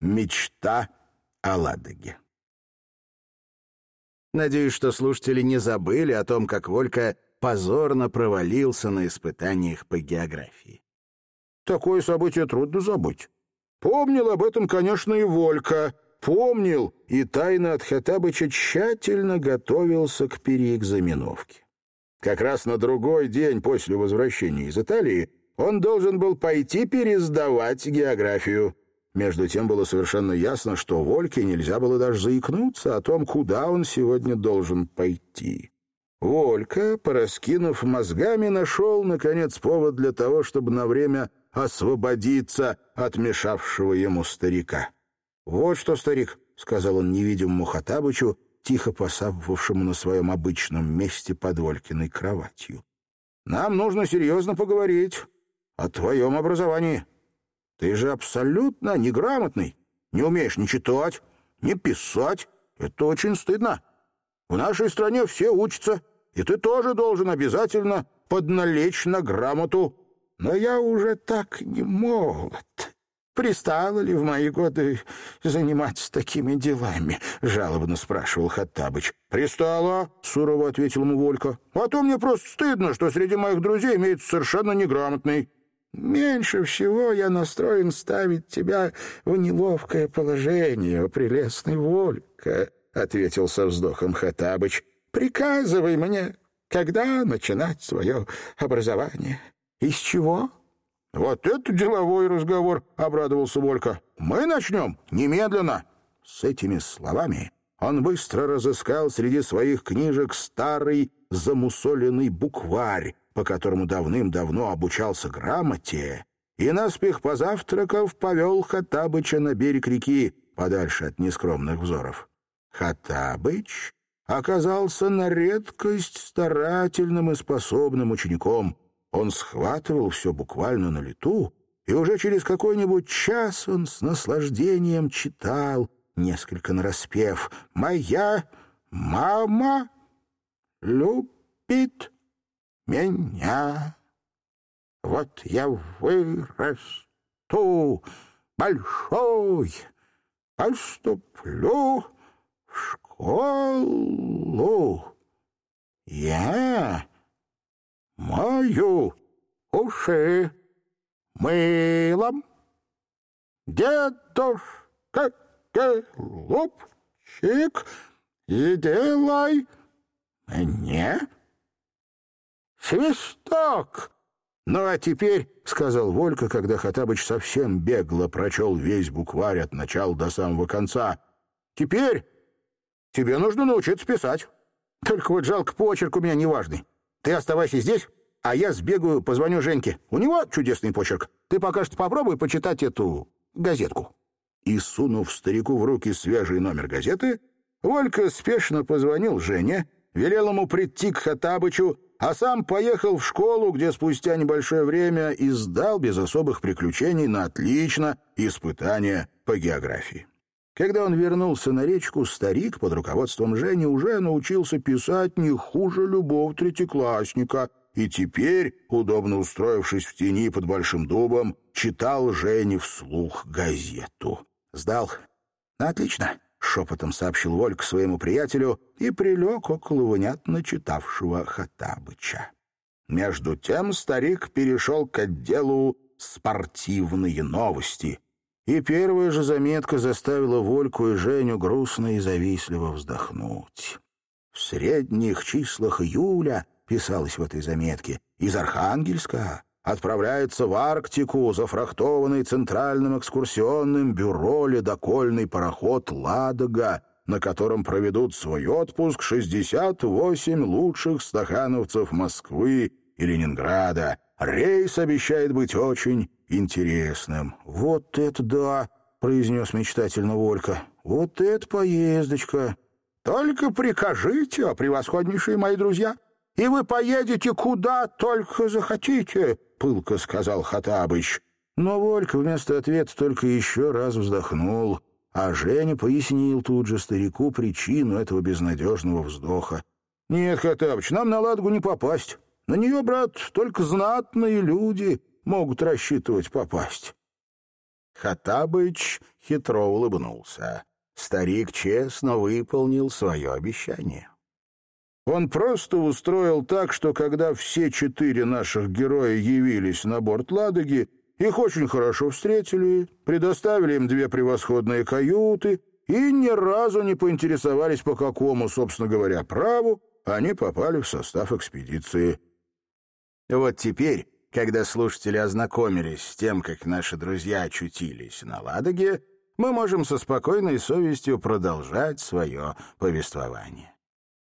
Мечта о Ладоге. Надеюсь, что слушатели не забыли о том, как Волька позорно провалился на испытаниях по географии. Такое событие трудно забыть. Помнил об этом, конечно, и Волька. Помнил, и тайно от Хатабыча тщательно готовился к переэкзаменовке. Как раз на другой день после возвращения из Италии он должен был пойти пересдавать географию. Между тем было совершенно ясно, что Вольке нельзя было даже заикнуться о том, куда он сегодня должен пойти. Волька, пораскинув мозгами, нашел, наконец, повод для того, чтобы на время освободиться от мешавшего ему старика. «Вот что, старик», — сказал он невидимому Хатабычу, тихо посапывавшему на своем обычном месте под Волькиной кроватью. «Нам нужно серьезно поговорить о твоем образовании. Ты же абсолютно неграмотный, не умеешь ни читать, ни писать. Это очень стыдно. В нашей стране все учатся, и ты тоже должен обязательно подналечь на грамоту. Но я уже так не молод. Пристало ли в мои годы заниматься такими делами? — жалобно спрашивал Хаттабыч. — Пристало, — сурово ответил ему Волька. — А то мне просто стыдно, что среди моих друзей имеется совершенно неграмотный. Меньше всего я настроен ставить тебя в неловкое положение, прелестный Волька, — ответил со вздохом Хаттабыч. — Приказывай мне, когда начинать свое образование. Из чего? — Вот это деловой разговор, — обрадовался Волька. — Мы начнем немедленно. С этими словами он быстро разыскал среди своих книжек старый замусоленный букварь, по которому давным-давно обучался грамоте, и, наспех позавтракав, повел Хаттабыча на берег реки, подальше от нескромных взоров. Хаттабыч оказался на редкость старательным и способным учеником. Он схватывал все буквально на лету, и уже через какой-нибудь час он с наслаждением читал, несколько нараспев, «Моя мама любит меня. Вот я вырасту большой, поступлю в школу. Я мою уши мылом. Дедушка голубчик, и делай мне «Свисток!» «Ну а теперь», — сказал Волька, когда Хатабыч совсем бегло прочел весь букварь от начала до самого конца, «теперь тебе нужно научиться писать. Только вот жалко, почерк у меня неважный. Ты оставайся здесь, а я сбегаю, позвоню Женьке. У него чудесный почерк. Ты пока что попробуй почитать эту газетку». И, сунув старику в руки свежий номер газеты, Волька спешно позвонил Жене, велел ему прийти к Хатабычу, а сам поехал в школу, где спустя небольшое время и сдал без особых приключений на отлично испытание по географии. Когда он вернулся на речку, старик под руководством Жени уже научился писать не хуже любого третьеклассника, и теперь, удобно устроившись в тени под большим дубом, читал Жене вслух газету. «Сдал? Отлично!» — шепотом сообщил Вольк своему приятелю и прилег около внятно читавшего Хатабыча. Между тем старик перешел к отделу «Спортивные новости», и первая же заметка заставила Вольку и Женю грустно и завистливо вздохнуть. В средних числах июля, писалось в этой заметке, из Архангельска отправляется в Арктику зафрахтованный Центральным экскурсионным бюро ледокольный пароход «Ладога», на котором проведут свой отпуск 68 лучших стахановцев Москвы и Ленинграда. Рейс обещает быть очень интересным. «Вот это да!» — произнес мечтательно Волька. «Вот это поездочка!» «Только прикажите, о превосходнейшие мои друзья, и вы поедете куда только захотите!» пылко сказал Хатабыч. Но Волька вместо ответа только еще раз вздохнул, а Женя пояснил тут же старику причину этого безнадежного вздоха. «Нет, Хатабыч, нам на Ладогу не попасть. На нее, брат, только знатные люди могут рассчитывать попасть». Хатабыч хитро улыбнулся. Старик честно выполнил свое обещание. Он просто устроил так, что когда все четыре наших героя явились на борт «Ладоги», их очень хорошо встретили, предоставили им две превосходные каюты и ни разу не поинтересовались, по какому, собственно говоря, праву они попали в состав экспедиции. Вот теперь, когда слушатели ознакомились с тем, как наши друзья очутились на Ладоге, мы можем со спокойной совестью продолжать свое повествование.